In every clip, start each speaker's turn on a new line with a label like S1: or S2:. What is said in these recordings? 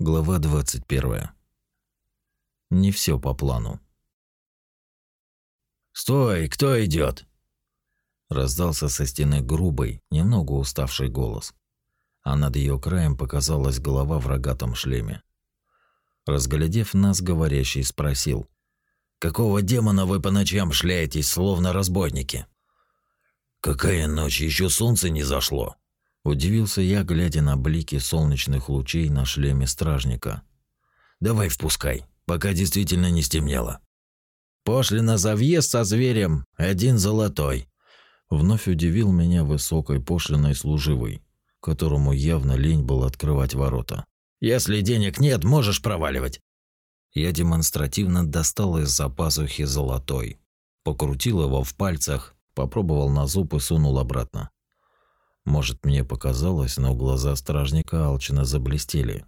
S1: Глава 21. Не все по плану.
S2: «Стой, кто идет?
S1: Раздался со стены грубый, немного уставший голос, а над ее краем показалась голова в рогатом шлеме. Разглядев нас, говорящий спросил.
S2: «Какого демона вы по ночам шляетесь, словно разбойники?» «Какая ночь, еще солнце не зашло!»
S1: Удивился я, глядя на блики солнечных лучей на шлеме стражника.
S2: «Давай впускай, пока действительно не стемнело».
S1: «Пошлина за въезд со зверем, один золотой». Вновь удивил меня высокой пошлиной служивый, которому явно лень было открывать ворота.
S2: «Если денег нет, можешь проваливать».
S1: Я демонстративно достал из-за пазухи золотой, покрутил его в пальцах, попробовал на зуб и сунул обратно. Может, мне показалось, но глаза стражника алчно заблестели.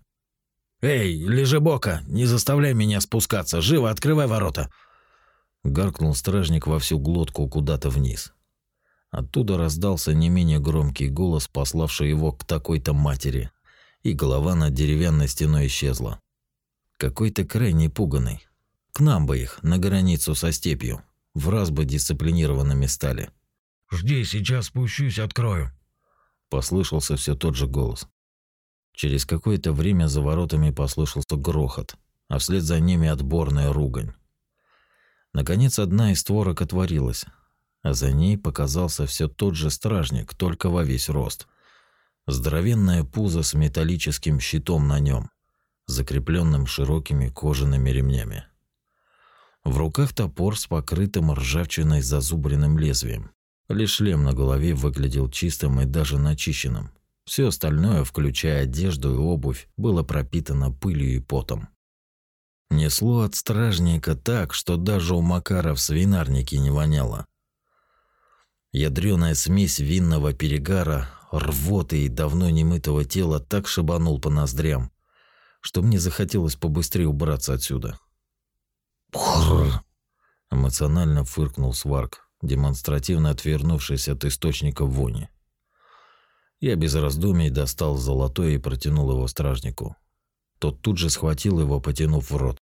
S2: «Эй, лежебока, не заставляй меня спускаться! Живо открывай ворота!»
S1: Гаркнул стражник во всю глотку куда-то вниз. Оттуда раздался не менее громкий голос, пославший его к такой-то матери, и голова над деревянной стеной исчезла. Какой-то крайне пуганный. К нам бы их, на границу со степью. В раз бы дисциплинированными стали.
S2: «Жди, сейчас спущусь, открою»,
S1: Послышался все тот же голос. Через какое-то время за воротами послышался грохот, а вслед за ними отборная ругань. Наконец одна из створок отворилась, а за ней показался все тот же стражник, только во весь рост. Здоровенное пузо с металлическим щитом на нем, закрепленным широкими кожаными ремнями. В руках топор с покрытым ржавчиной зазубренным лезвием. Лишь шлем на голове выглядел чистым и даже начищенным. Все остальное, включая одежду и обувь, было пропитано пылью и потом. Несло от стражника так, что даже у Макара в свинарнике не воняло. Ядрёная смесь винного перегара, рвоты и давно немытого тела так шибанул по ноздрям, что мне захотелось побыстрее убраться отсюда. «Бррр!» – эмоционально фыркнул Сварк, демонстративно отвернувшись от источника вони. Я без раздумий достал золотой и протянул его стражнику. Тот тут же схватил его, потянув в рот.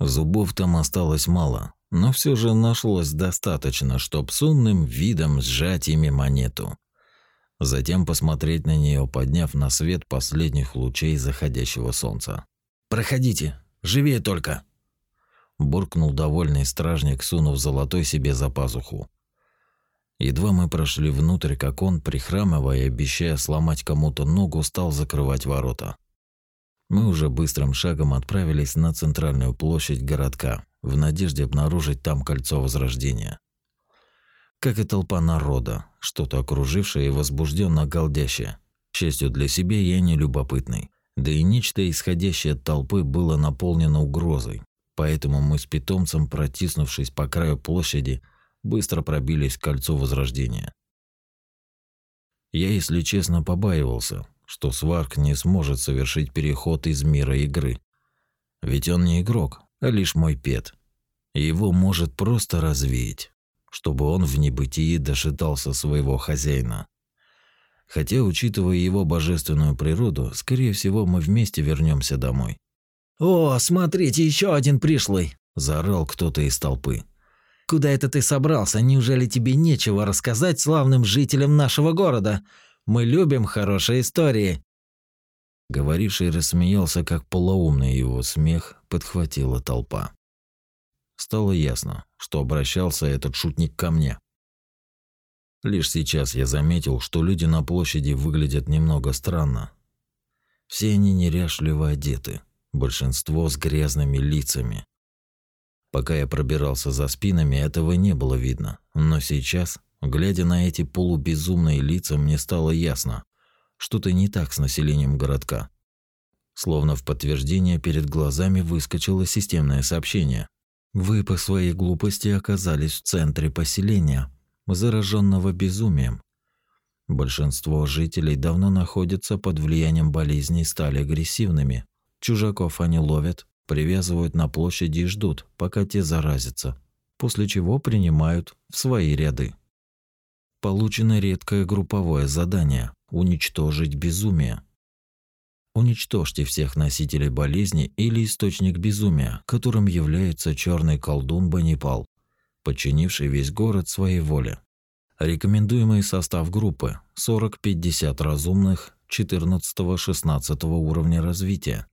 S1: Зубов там осталось мало, но все же нашлось достаточно, чтоб с умным видом сжать ими монету. Затем посмотреть на нее, подняв на свет последних лучей заходящего солнца.
S2: «Проходите, живее только!»
S1: Буркнул довольный стражник, сунув золотой себе за пазуху. Едва мы прошли внутрь, как он, прихрамывая обещая сломать кому-то ногу, стал закрывать ворота. Мы уже быстрым шагом отправились на центральную площадь городка, в надежде обнаружить там кольцо Возрождения. Как и толпа народа, что-то окружившее и возбужденно галдящее. К счастью для себя, я не любопытный. Да и нечто, исходящее от толпы, было наполнено угрозой, Поэтому мы с питомцем, протиснувшись по краю площади, быстро пробились к кольцу Возрождения. Я, если честно, побаивался, что Сварк не сможет совершить переход из мира игры. Ведь он не игрок, а лишь мой пет. Его может просто развеять, чтобы он в небытии дожидался своего хозяина. Хотя, учитывая его божественную природу, скорее всего, мы вместе вернемся домой.
S3: «О, смотрите, еще один пришлый!»
S1: – заорал кто-то из толпы.
S3: «Куда это ты собрался? Неужели тебе нечего рассказать славным жителям нашего города? Мы любим хорошие истории!»
S1: Говоривший рассмеялся, как полоумный его смех подхватила толпа. Стало ясно, что обращался этот шутник ко мне. Лишь сейчас я заметил, что люди на площади выглядят немного странно. Все они неряшливо одеты, большинство с грязными лицами. Пока я пробирался за спинами, этого не было видно, но сейчас, глядя на эти полубезумные лица, мне стало ясно, что-то не так с населением городка. Словно в подтверждение перед глазами выскочило системное сообщение. Вы по своей глупости оказались в центре поселения, зараженного безумием. Большинство жителей давно находятся под влиянием болезней и стали агрессивными. Чужаков они ловят, привязывают на площади и ждут, пока те заразятся, после чего принимают в свои ряды. Получено редкое групповое задание – уничтожить безумие. Уничтожьте всех носителей болезни или источник безумия, которым является черный колдун Банипал, подчинивший весь город своей воле. Рекомендуемый состав группы 40-50 разумных 14-16 уровня развития.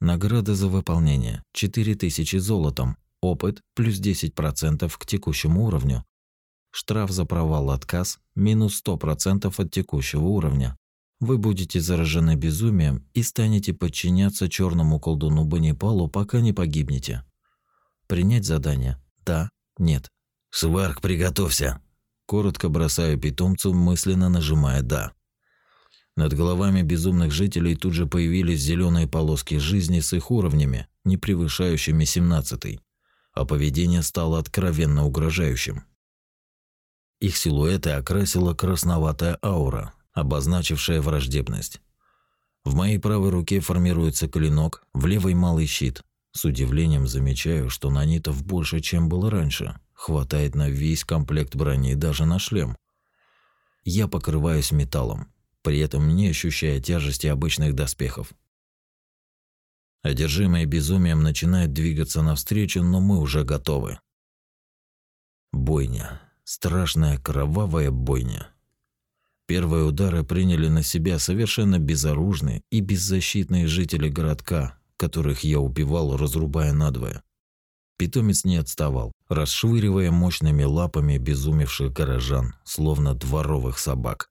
S1: Награда за выполнение 4000 золотом, опыт плюс 10% к текущему уровню. Штраф за провал отказ минус 100% от текущего уровня. Вы будете заражены безумием и станете подчиняться черному колдуну Банипалу, пока не погибнете. Принять задание? Да, нет.
S2: Сварк, приготовься.
S1: Коротко бросаю питомцу, мысленно нажимая «да». Над головами безумных жителей тут же появились зеленые полоски жизни с их уровнями, не превышающими 17 а поведение стало откровенно угрожающим. Их силуэты окрасила красноватая аура, обозначившая враждебность. В моей правой руке формируется клинок, в левой малый щит. С удивлением замечаю, что нанитов больше, чем было раньше. Хватает на весь комплект брони, даже на шлем. Я покрываюсь металлом, при этом не ощущая тяжести обычных доспехов. Одержимые безумием начинают двигаться навстречу, но мы уже готовы. Бойня. Страшная кровавая бойня. Первые удары приняли на себя совершенно безоружные и беззащитные жители городка, которых я убивал, разрубая надвое. Питомец не отставал, расшвыривая мощными лапами безумевших горожан, словно дворовых собак.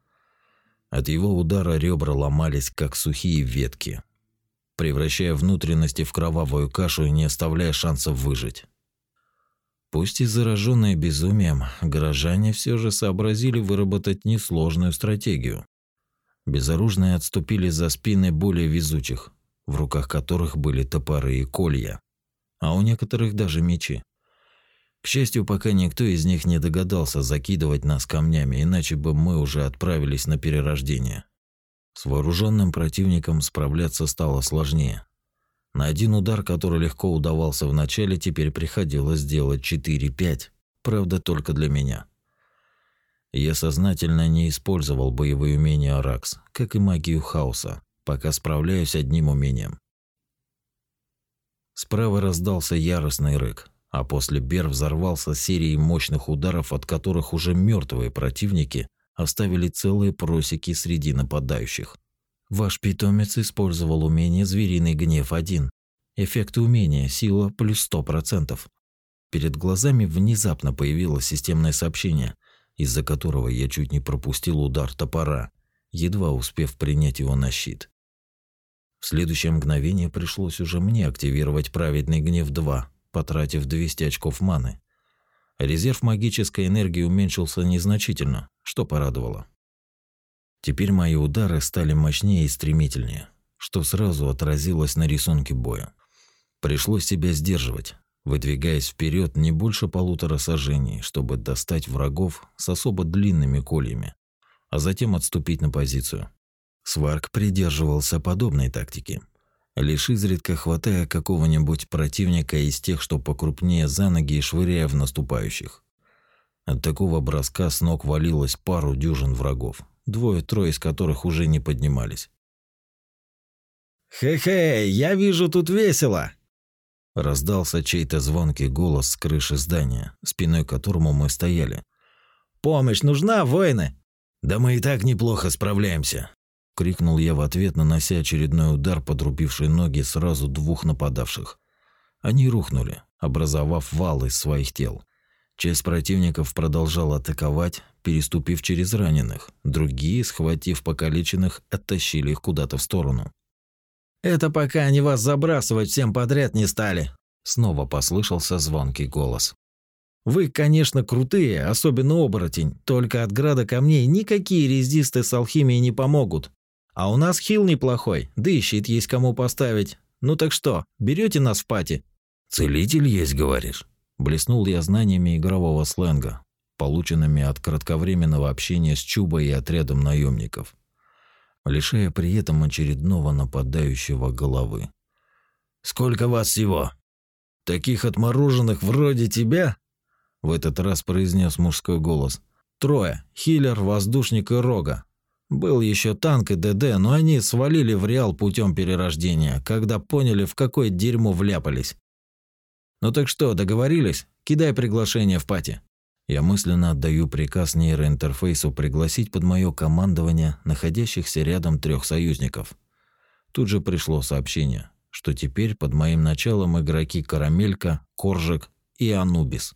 S1: От его удара ребра ломались, как сухие ветки, превращая внутренности в кровавую кашу и не оставляя шансов выжить. Пусть и зараженные безумием, горожане все же сообразили выработать несложную стратегию. Безоружные отступили за спины более везучих, в руках которых были топоры и колья, а у некоторых даже мечи. К счастью, пока никто из них не догадался закидывать нас камнями, иначе бы мы уже отправились на перерождение. С вооруженным противником справляться стало сложнее. На один удар, который легко удавался в начале, теперь приходилось делать 4-5, правда только для меня. Я сознательно не использовал боевые умения Аракс, как и магию хаоса, пока справляюсь одним умением. Справа раздался яростный рык, а после Бер взорвался серией мощных ударов, от которых уже мертвые противники оставили целые просеки среди нападающих. Ваш питомец использовал умение «Звериный гнев-1». Эффекты умения, сила плюс 100%. Перед глазами внезапно появилось системное сообщение, из-за которого я чуть не пропустил удар топора, едва успев принять его на щит. В следующее мгновение пришлось уже мне активировать праведный гнев 2, потратив 200 очков маны. Резерв магической энергии уменьшился незначительно, что порадовало. Теперь мои удары стали мощнее и стремительнее, что сразу отразилось на рисунке боя. Пришлось себя сдерживать, выдвигаясь вперед не больше полутора сажений, чтобы достать врагов с особо длинными кольями, а затем отступить на позицию. Сварк придерживался подобной тактики, лишь изредка хватая какого-нибудь противника из тех, что покрупнее за ноги и швыряя в наступающих. От такого броска с ног валилось пару дюжин врагов, двое-трое из которых уже не поднимались.
S3: «Хе-хе, я вижу, тут весело!»
S1: Раздался чей-то звонкий голос с крыши здания, спиной к которому мы стояли.
S3: «Помощь нужна, воины?»
S2: «Да мы и так неплохо справляемся», —
S1: крикнул я в ответ, нанося очередной удар, подрубивший ноги сразу двух нападавших. Они рухнули, образовав вал из своих тел. Часть противников продолжала атаковать, переступив через раненых. Другие, схватив покалеченных, оттащили их куда-то в сторону.
S3: «Это пока они вас забрасывать всем подряд не стали», –
S1: снова послышался звонкий голос.
S3: «Вы, конечно, крутые, особенно оборотень, только от града камней никакие резисты с алхимией не помогут. А у нас хил неплохой, да и щит есть кому поставить. Ну так что, берете нас в пати?»
S2: «Целитель есть, говоришь?»
S1: Блеснул я знаниями игрового сленга, полученными от кратковременного общения с Чубой и отрядом наемников, лишая при этом очередного нападающего головы.
S2: «Сколько вас всего? Таких отмороженных вроде тебя?»
S1: В этот раз произнес мужской голос. «Трое. Хиллер, воздушник и рога.
S3: Был еще танк и ДД, но они свалили в Реал путем перерождения, когда поняли, в какое дерьмо вляпались. Ну так что, договорились? Кидай приглашение в party. Я мысленно отдаю приказ нейроинтерфейсу пригласить под мое командование находящихся рядом трех союзников. Тут же пришло сообщение, что теперь под моим началом игроки Карамелька, Коржик и Анубис.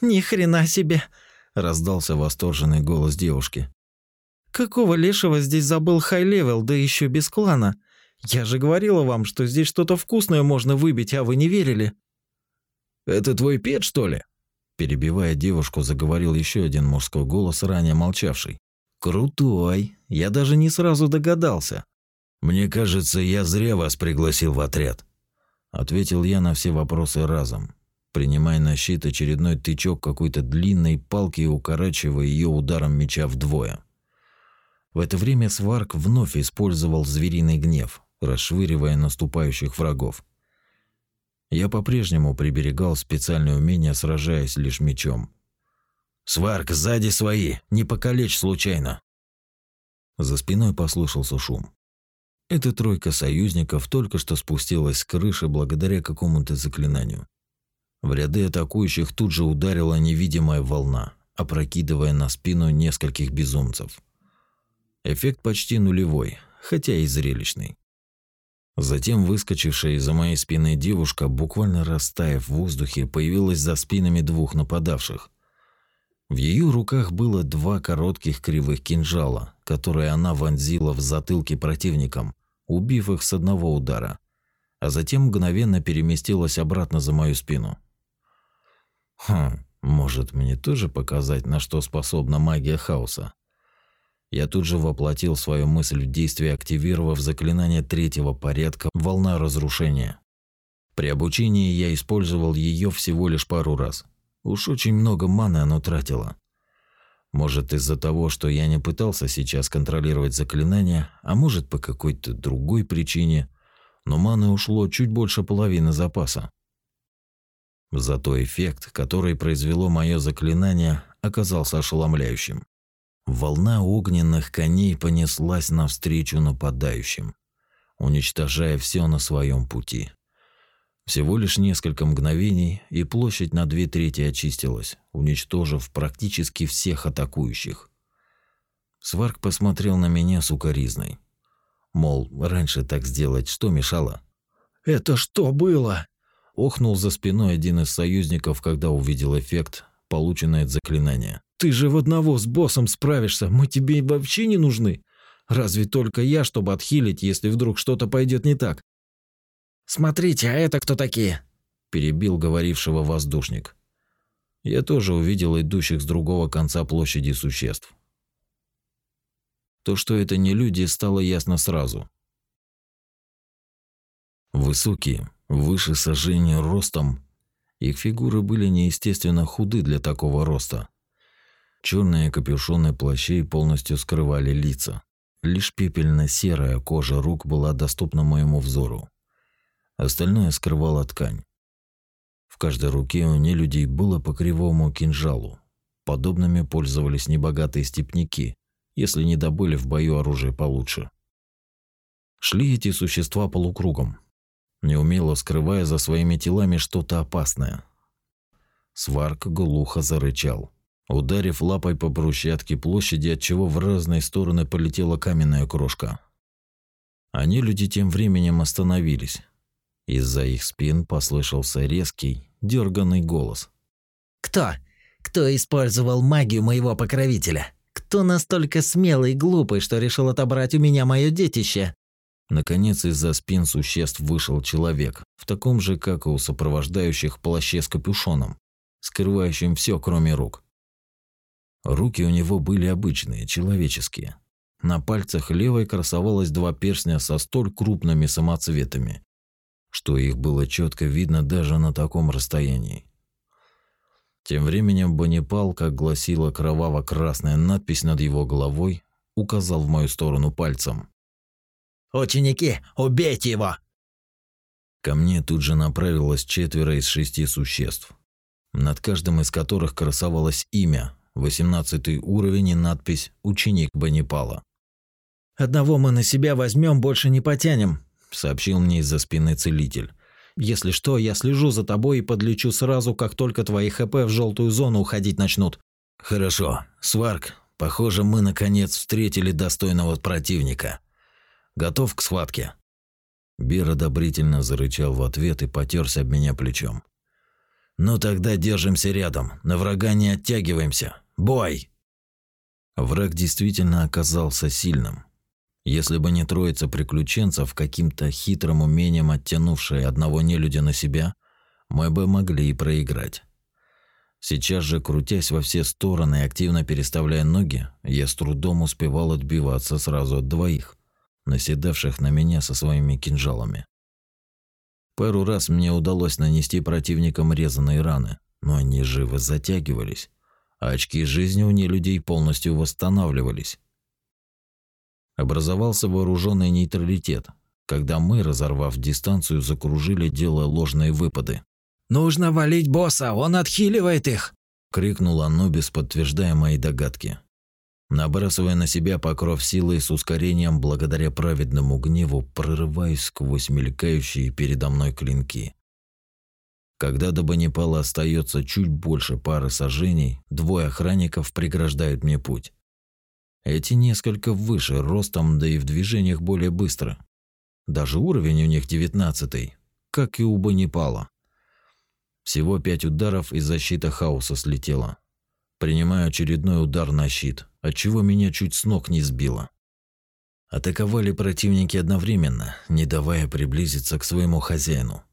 S4: «Ни хрена себе!»
S3: – раздался восторженный голос девушки.
S4: «Какого лешего здесь забыл high-level, да еще без клана? Я же говорила вам, что здесь что-то вкусное можно выбить, а вы не верили».
S3: «Это твой пет, что ли?» Перебивая девушку, заговорил еще один мужской голос, ранее молчавший. «Крутой! Я даже не сразу догадался».
S2: «Мне кажется, я зря вас пригласил в отряд», —
S3: ответил я на все вопросы разом, принимая на щит очередной тычок какой-то длинной палки и укорачивая ее ударом меча вдвое. В это время Сварк вновь использовал звериный гнев, расшвыривая наступающих врагов. Я по-прежнему приберегал специальное умение, сражаясь лишь мечом.
S2: «Сварк, сзади свои! Не покалечь случайно!»
S3: За спиной послышался шум. Эта тройка союзников только что спустилась с крыши благодаря какому-то заклинанию. В ряды атакующих тут же ударила невидимая волна, опрокидывая на спину нескольких безумцев. Эффект почти нулевой, хотя и зрелищный. Затем выскочившая из-за моей спины девушка, буквально растаяв в воздухе, появилась за спинами двух нападавших. В ее руках было два коротких кривых кинжала, которые она вонзила в затылки противникам, убив их с одного удара, а затем мгновенно переместилась обратно за мою спину. Хм, может мне тоже показать, на что способна магия хаоса? Я тут же воплотил свою мысль в действие, активировав заклинание третьего порядка «Волна разрушения». При обучении я использовал ее всего лишь пару раз. Уж очень много маны оно тратило. Может, из-за того, что я не пытался сейчас контролировать заклинание, а может, по какой-то другой причине, но маны ушло чуть больше половины запаса. Зато эффект, который произвело мое заклинание, оказался ошеломляющим. Волна огненных коней понеслась навстречу нападающим, уничтожая все на своем пути. Всего лишь несколько мгновений, и площадь на две трети очистилась, уничтожив практически всех атакующих. Сварк посмотрел на меня с укоризной. Мол, раньше так сделать что мешало?
S4: «Это что было?»
S3: Охнул за спиной один из союзников, когда увидел эффект, полученный от заклинания.
S4: Ты же в одного с боссом справишься, мы тебе вообще не нужны. Разве только я, чтобы отхилить, если вдруг что-то пойдет не так?
S2: Смотрите, а это кто такие?
S3: перебил говорившего воздушник. Я тоже увидел идущих с другого конца площади существ. То, что это не люди, стало ясно сразу. Высокие, выше сожжения ростом, их фигуры были неестественно худы для такого роста. Черные капюшоны плащей полностью скрывали лица. Лишь пепельно-серая кожа рук была доступна моему взору. Остальное скрывала ткань. В каждой руке у нелюдей было по кривому кинжалу. Подобными пользовались небогатые степняки, если не добыли в бою оружие получше. Шли эти существа полукругом, неумело скрывая за своими телами что-то опасное. Сварк глухо зарычал ударив лапой по брусчатке площади, от чего в разные стороны полетела каменная крошка. Они люди тем временем остановились. Из-за их спин послышался резкий, дерганный голос.
S2: «Кто? Кто использовал магию моего покровителя? Кто настолько смелый и глупый, что решил отобрать у меня мое детище?»
S3: Наконец из-за спин существ вышел человек, в таком же, как и у сопровождающих плаще с капюшоном, скрывающим все, кроме рук. Руки у него были обычные, человеческие. На пальцах левой красовалось два перстня со столь крупными самоцветами, что их было четко видно даже на таком расстоянии. Тем временем Бонипал, как гласила кроваво-красная надпись над его головой, указал в мою сторону пальцем.
S2: «Ученики, убейте его!»
S3: Ко мне тут же направилось четверо из шести существ, над каждым из которых красовалось имя, 18 уровень и надпись «Ученик Банипала». Одного мы на себя возьмем, больше не потянем», – сообщил мне из-за спины целитель. «Если что, я слежу за тобой и подлечу сразу, как только твои ХП в желтую зону уходить начнут».
S1: «Хорошо. Сварк, похоже, мы наконец встретили достойного противника. Готов к схватке?» Бир одобрительно зарычал в ответ и потерся об меня плечом. «Ну тогда держимся рядом, на врага не оттягиваемся. Бой!» Враг действительно оказался сильным. Если бы не троица приключенцев, каким-то хитрым умением оттянувшие одного нелюдя на себя, мы бы могли и проиграть. Сейчас же, крутясь во все стороны и активно переставляя ноги, я с трудом успевал отбиваться сразу от двоих наседавших на меня со своими кинжалами. Пару раз мне удалось нанести противникам резаные раны, но они живо затягивались, а очки жизни у нелюдей полностью восстанавливались. Образовался вооруженный нейтралитет, когда мы, разорвав дистанцию, закружили, делая ложные выпады.
S3: «Нужно валить босса, он отхиливает их!»
S1: – крикнул Анубис, подтверждая мои догадки набрасывая на себя покров силы с ускорением благодаря праведному гневу, прорываясь сквозь мелькающие передо мной клинки. Когда до Банипала остается чуть больше пары сажений, двое охранников преграждают мне путь. Эти несколько выше ростом, да и в движениях более быстро. Даже уровень у них девятнадцатый, как и у Банипала. Всего пять ударов и защита хаоса слетела. Принимаю очередной удар на щит, отчего меня чуть с ног не сбило. Атаковали противники одновременно, не давая приблизиться к своему хозяину.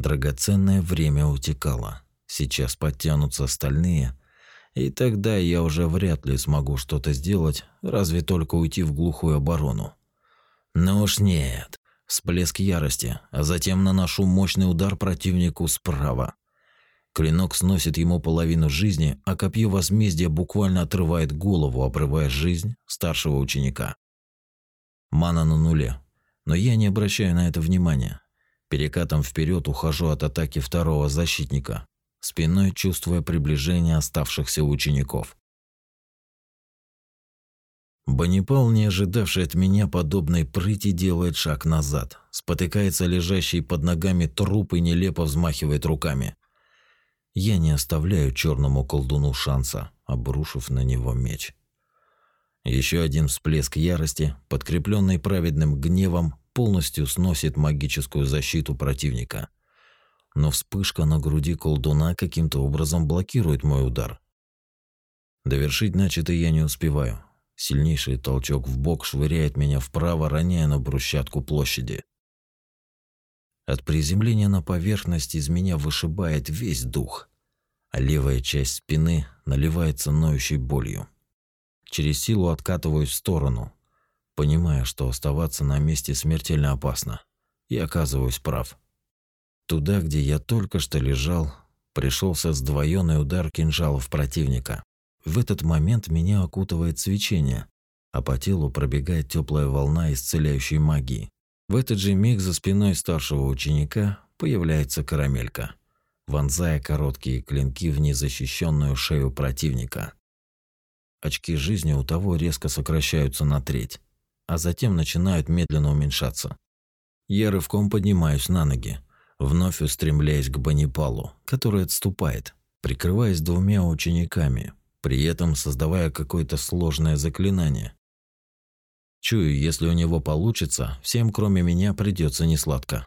S1: Драгоценное время утекало. Сейчас подтянутся остальные, и тогда я уже вряд ли смогу что-то сделать, разве только уйти в глухую оборону. Но уж нет. Всплеск ярости, а затем наношу мощный удар противнику справа. Клинок сносит ему половину жизни, а копье возмездия буквально отрывает голову, обрывая жизнь старшего ученика. Мана на нуле, но я не обращаю на это внимания. Перекатом вперед ухожу от атаки второго защитника, спиной чувствуя приближение оставшихся учеников. Банипал, не ожидавший от меня подобной прыти, делает шаг назад, спотыкается лежащий под ногами труп и нелепо взмахивает руками. Я не оставляю черному колдуну шанса, обрушив на него меч. Еще один всплеск ярости, подкрепленный праведным гневом, полностью сносит магическую защиту противника. Но вспышка на груди колдуна каким-то образом блокирует мой удар. Довершить начатое я не успеваю. Сильнейший толчок в бок швыряет меня вправо, роняя на брусчатку площади. От приземления на поверхность из меня вышибает весь дух, а левая часть спины наливается ноющей болью. Через силу откатываюсь в сторону, понимая, что оставаться на месте смертельно опасно, и оказываюсь прав. Туда, где я только что лежал, пришелся сдвоенный удар кинжалов противника. В этот момент меня окутывает свечение, а по телу пробегает теплая волна исцеляющей магии. В этот же миг за спиной старшего ученика появляется карамелька, вонзая короткие клинки в незащищенную шею противника. Очки жизни у того резко сокращаются на треть, а затем начинают медленно уменьшаться. Я рывком поднимаюсь на ноги, вновь устремляясь к Банипалу, который отступает, прикрываясь двумя учениками, при этом создавая какое-то сложное заклинание, Чую, если у него получится, всем кроме меня придется несладко.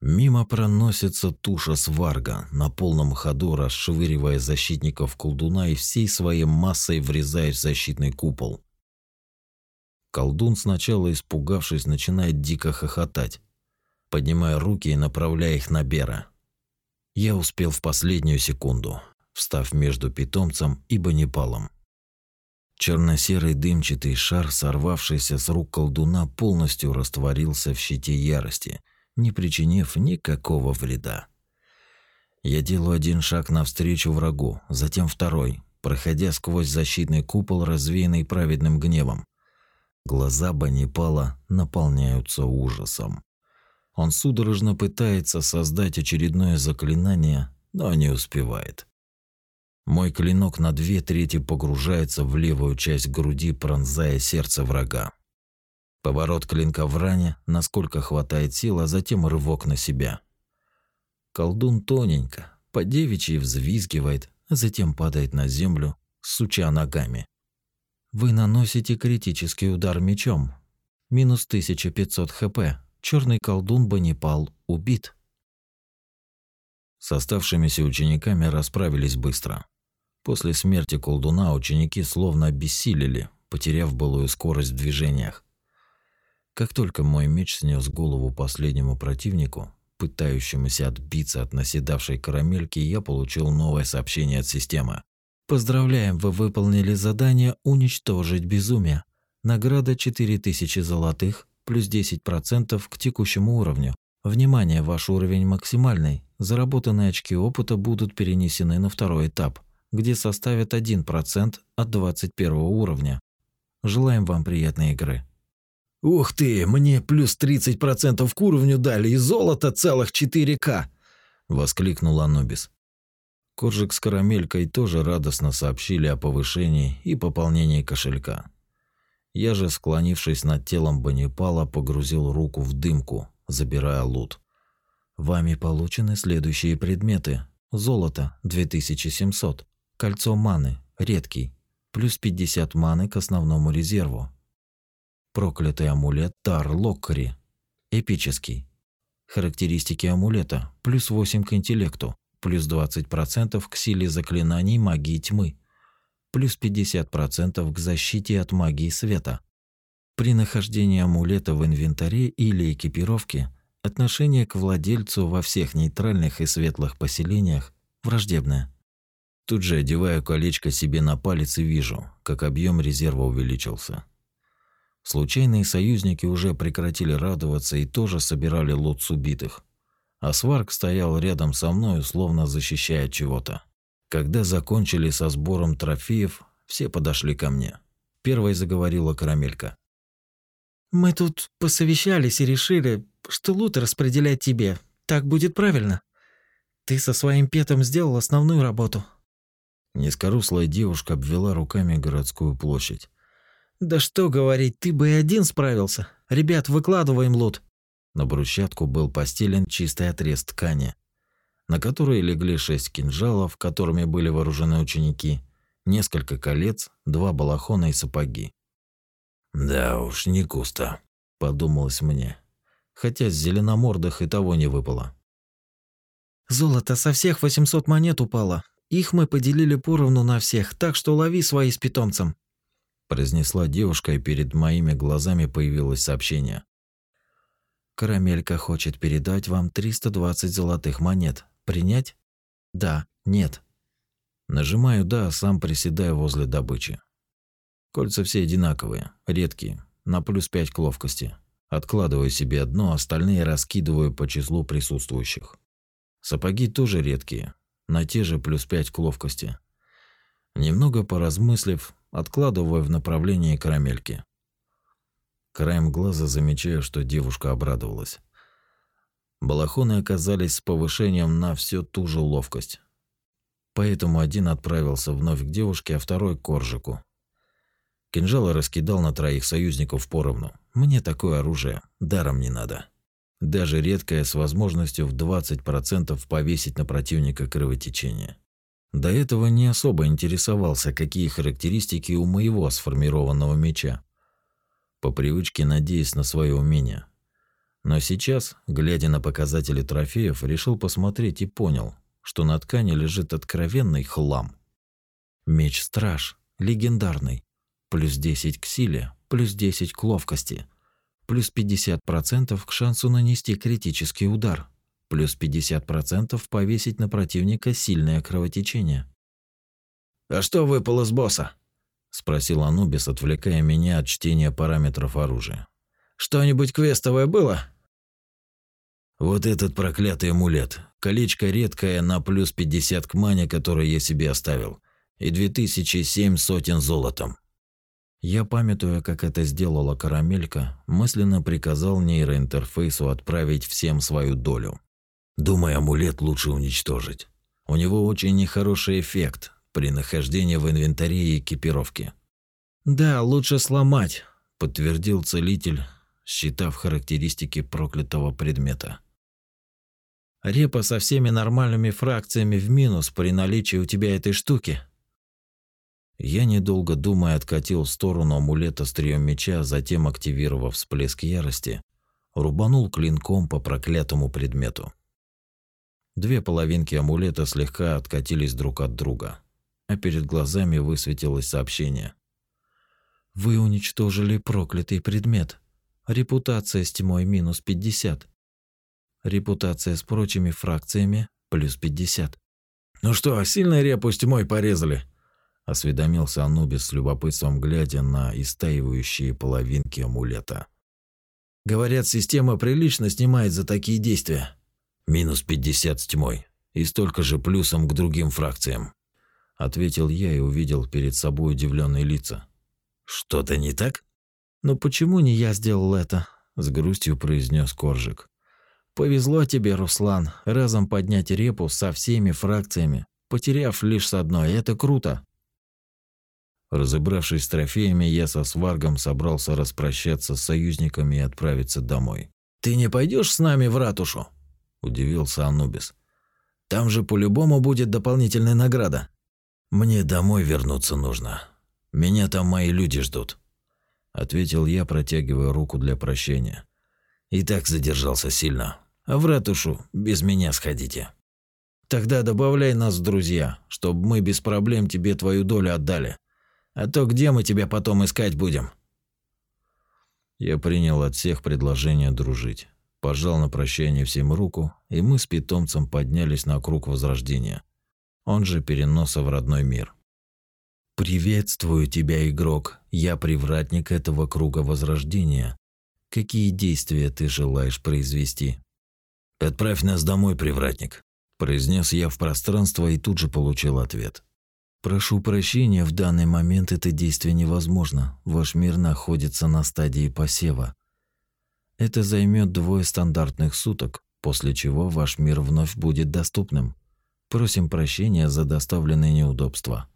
S1: Мимо проносится туша сварга, на полном ходу расшвыривая защитников колдуна и всей своей массой врезаясь в защитный купол. Колдун, сначала испугавшись, начинает дико хохотать, поднимая руки и направляя их на Бера. Я успел в последнюю секунду, встав между питомцем и банипалом. Черно-серый дымчатый шар, сорвавшийся с рук колдуна, полностью растворился в щите ярости, не причинив никакого вреда. Я делаю один шаг навстречу врагу, затем второй, проходя сквозь защитный купол, развеянный праведным гневом. Глаза Банипала наполняются ужасом. Он судорожно пытается создать очередное заклинание, но не успевает. Мой клинок на две трети погружается в левую часть груди, пронзая сердце врага. Поворот клинка в ране, насколько хватает сил, а затем рывок на себя. Колдун тоненько, по девичьи взвизгивает, а затем падает на землю, суча ногами. Вы наносите критический удар мечом. Минус 1500 хп. Черный колдун Банипал убит. С оставшимися учениками расправились быстро. После смерти колдуна ученики словно обессилели, потеряв былую скорость в движениях. Как только мой меч снес голову последнему противнику, пытающемуся отбиться от наседавшей карамельки, я получил новое сообщение от системы. Поздравляем, вы выполнили задание «Уничтожить безумие». Награда 4000 золотых, плюс 10% к текущему уровню. Внимание, ваш уровень максимальный. Заработанные очки опыта будут перенесены на второй этап, где составят 1% от 21 уровня. Желаем вам приятной игры.
S3: «Ух ты, мне плюс 30% к уровню дали и золото целых 4К!» – воскликнул Анубис.
S1: Коржик с карамелькой тоже радостно сообщили о повышении и пополнении кошелька. Я же, склонившись над телом Банипала, погрузил руку в дымку, забирая лут. Вами получены следующие предметы. Золото – 2700. Кольцо маны – редкий. Плюс 50 маны к основному резерву. Проклятый амулет Тар Локкари. Эпический. Характеристики амулета – плюс 8 к интеллекту, плюс 20% к силе заклинаний магии тьмы, плюс 50% к защите от магии света. При нахождении амулета в инвентаре или экипировке отношение к владельцу во всех нейтральных и светлых поселениях враждебное. Тут же одеваю колечко себе на палец и вижу, как объем резерва увеличился. Случайные союзники уже прекратили радоваться и тоже собирали лот с убитых а Сварк стоял рядом со мной, словно защищая чего-то. Когда закончили со сбором трофеев, все подошли ко мне. Первой заговорила Карамелька.
S4: «Мы тут посовещались и решили, что лут распределять тебе. Так будет правильно. Ты со своим петом сделал основную работу».
S1: Низкорослая девушка обвела руками городскую площадь.
S4: «Да что говорить, ты бы и один справился. Ребят, выкладываем лут.
S1: На брусчатку был постелен чистый отрез ткани, на который легли шесть кинжалов, которыми были вооружены ученики, несколько колец, два балахона и сапоги. «Да уж, не густо», – подумалось мне, хотя с зеленомордых и того не выпало.
S4: «Золото со всех 800 монет упало. Их мы поделили поровну на всех, так что лови свои с питомцем», –
S1: произнесла девушка, и перед моими глазами появилось сообщение.
S2: Карамелька хочет передать вам 320 золотых монет. Принять? Да, нет.
S1: Нажимаю «да», сам приседаю возле добычи. Кольца все одинаковые, редкие, на плюс 5 к ловкости. Откладываю себе одно, остальные раскидываю по числу присутствующих. Сапоги тоже редкие, на те же плюс 5 к ловкости. Немного поразмыслив, откладываю в направлении карамельки. Краем глаза замечаю, что девушка обрадовалась. Балахоны оказались с повышением на всю ту же ловкость. Поэтому один отправился вновь к девушке, а второй к Коржику. Кинжалы раскидал на троих союзников поровну. Мне такое оружие даром не надо. Даже редкое с возможностью в 20% повесить на противника кровотечение. До этого не особо интересовался, какие характеристики у моего сформированного меча по привычке надеясь на свое умение. Но сейчас, глядя на показатели трофеев, решил посмотреть и понял, что на ткани лежит откровенный хлам. Меч-страж, легендарный, плюс 10 к силе, плюс 10 к ловкости, плюс 50% к шансу нанести критический удар, плюс 50% повесить на противника сильное кровотечение.
S3: «А что выпало с босса?»
S1: Спросил Анубис, отвлекая меня от чтения параметров оружия.
S3: Что-нибудь квестовое было?
S1: Вот этот проклятый амулет. Колечко редкое на плюс 50 к мане, которое я себе оставил, и 2007 сотен золотом. Я, памятуя, как это сделала карамелька, мысленно приказал нейроинтерфейсу отправить всем свою долю. Думаю, амулет лучше уничтожить. У него очень нехороший эффект, при нахождении в инвентаре и экипировке.
S4: «Да, лучше сломать», –
S1: подтвердил целитель, считав характеристики проклятого предмета.
S3: Репа со всеми нормальными фракциями в минус при наличии у тебя этой штуки.
S1: Я, недолго думая, откатил в сторону амулета стрием меча, затем, активировав всплеск ярости, рубанул клинком по проклятому предмету. Две половинки амулета слегка откатились друг от друга, а перед глазами высветилось сообщение.
S3: «Вы уничтожили проклятый предмет. Репутация с тьмой минус 50. Репутация с прочими фракциями плюс 50.
S1: «Ну что, сильно репу с тьмой порезали?» Осведомился Анубис с любопытством, глядя на истаивающие половинки амулета.
S3: «Говорят, система прилично снимает за такие действия».
S1: «Минус 50 с тьмой. И столько же плюсом к другим фракциям», – ответил я и увидел перед собой удивленные лица. «Что-то не так?»
S3: «Но почему не я сделал это?» – с грустью произнес Коржик. Повезло тебе, Руслан, разом поднять репу со всеми фракциями, потеряв лишь с одной. Это круто.
S1: Разобравшись с трофеями, я со сваргом собрался распрощаться с союзниками и отправиться домой.
S3: «Ты не пойдешь с нами в ратушу?»
S1: – удивился Анубис.
S3: «Там же по-любому будет дополнительная награда».
S1: «Мне домой вернуться нужно. Меня там мои люди ждут», – ответил я, протягивая руку для прощения. «И так задержался сильно а в ратушу без меня сходите.
S3: Тогда добавляй нас в друзья, чтобы мы без проблем тебе твою долю отдали. А то где мы тебя потом искать будем?»
S1: Я принял от всех предложение дружить. Пожал на прощание всем руку, и мы с питомцем поднялись на круг Возрождения. Он же переноса в родной мир. «Приветствую тебя, игрок. Я привратник этого круга Возрождения. Какие действия ты желаешь произвести?» «Отправь нас домой, привратник», – произнес я в пространство и тут же получил ответ. «Прошу прощения, в данный момент это действие невозможно. Ваш мир находится на стадии посева. Это займет двое стандартных суток, после чего ваш мир вновь будет доступным. Просим прощения за доставленные неудобства».